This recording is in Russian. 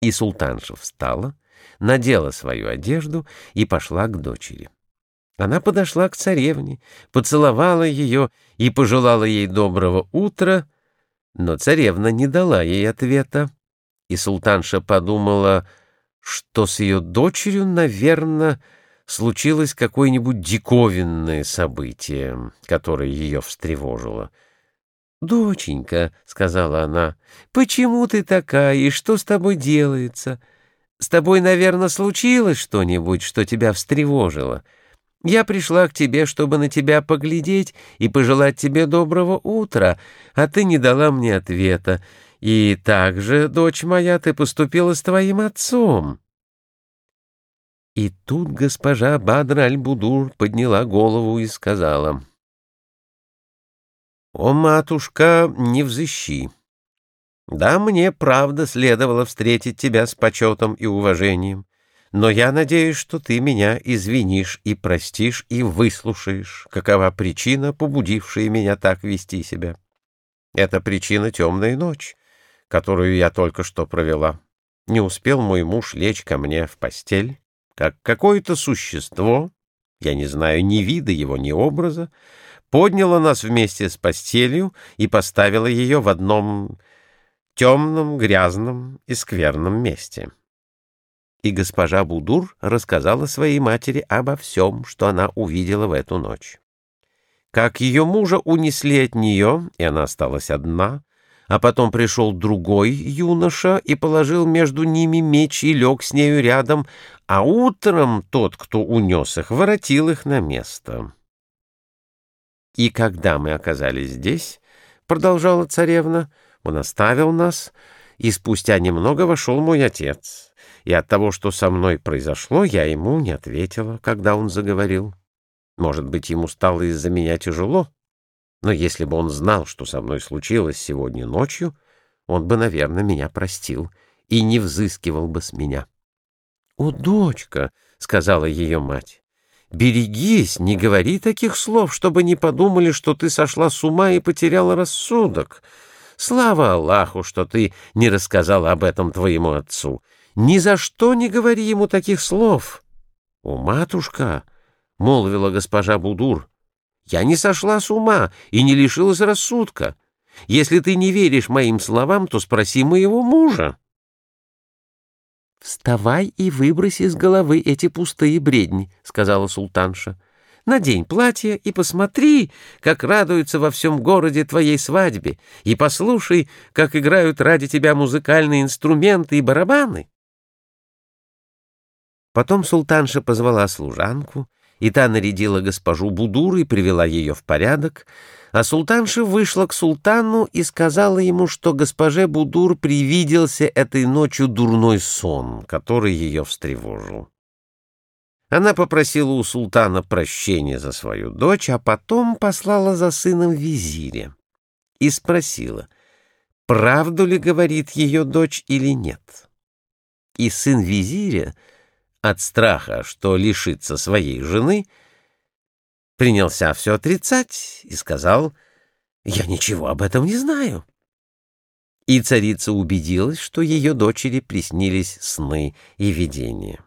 И султанша встала, надела свою одежду и пошла к дочери. Она подошла к царевне, поцеловала ее и пожелала ей доброго утра, но царевна не дала ей ответа. И султанша подумала, что с ее дочерью, наверное, случилось какое-нибудь диковинное событие, которое ее встревожило. «Доченька», — сказала она, — «почему ты такая и что с тобой делается? С тобой, наверное, случилось что-нибудь, что тебя встревожило. Я пришла к тебе, чтобы на тебя поглядеть и пожелать тебе доброго утра, а ты не дала мне ответа. И также, дочь моя, ты поступила с твоим отцом». И тут госпожа Бадр аль-Будур подняла голову и сказала — «О, матушка, не взыщи! Да, мне, правда, следовало встретить тебя с почетом и уважением, но я надеюсь, что ты меня извинишь и простишь и выслушаешь, какова причина, побудившая меня так вести себя. Это причина темная ночь, которую я только что провела. Не успел мой муж лечь ко мне в постель, как какое-то существо, я не знаю ни вида его, ни образа, подняла нас вместе с постелью и поставила ее в одном темном, грязном и скверном месте. И госпожа Будур рассказала своей матери обо всем, что она увидела в эту ночь. Как ее мужа унесли от нее, и она осталась одна, а потом пришел другой юноша и положил между ними меч и лег с нею рядом, а утром тот, кто унес их, воротил их на место. И когда мы оказались здесь, — продолжала царевна, — он оставил нас, и спустя немного вошел мой отец. И от того, что со мной произошло, я ему не ответила, когда он заговорил. Может быть, ему стало из-за меня тяжело, но если бы он знал, что со мной случилось сегодня ночью, он бы, наверное, меня простил и не взыскивал бы с меня. — О, дочка! — сказала ее мать. Берегись, не говори таких слов, чтобы не подумали, что ты сошла с ума и потеряла рассудок. Слава Аллаху, что ты не рассказала об этом твоему отцу. Ни за что не говори ему таких слов. — О, матушка, — молвила госпожа Будур, — я не сошла с ума и не лишилась рассудка. Если ты не веришь моим словам, то спроси моего мужа. «Вставай и выброси из головы эти пустые бредни», — сказала султанша. «Надень платье и посмотри, как радуются во всем городе твоей свадьбе, и послушай, как играют ради тебя музыкальные инструменты и барабаны». Потом султанша позвала служанку, и та нарядила госпожу Будур и привела ее в порядок, а султанша вышла к султану и сказала ему, что госпоже Будур привиделся этой ночью дурной сон, который ее встревожил. Она попросила у султана прощения за свою дочь, а потом послала за сыном визиря и спросила, правду ли говорит ее дочь или нет. И сын визиря от страха, что лишится своей жены, принялся все отрицать и сказал, «Я ничего об этом не знаю». И царица убедилась, что ее дочери приснились сны и видения.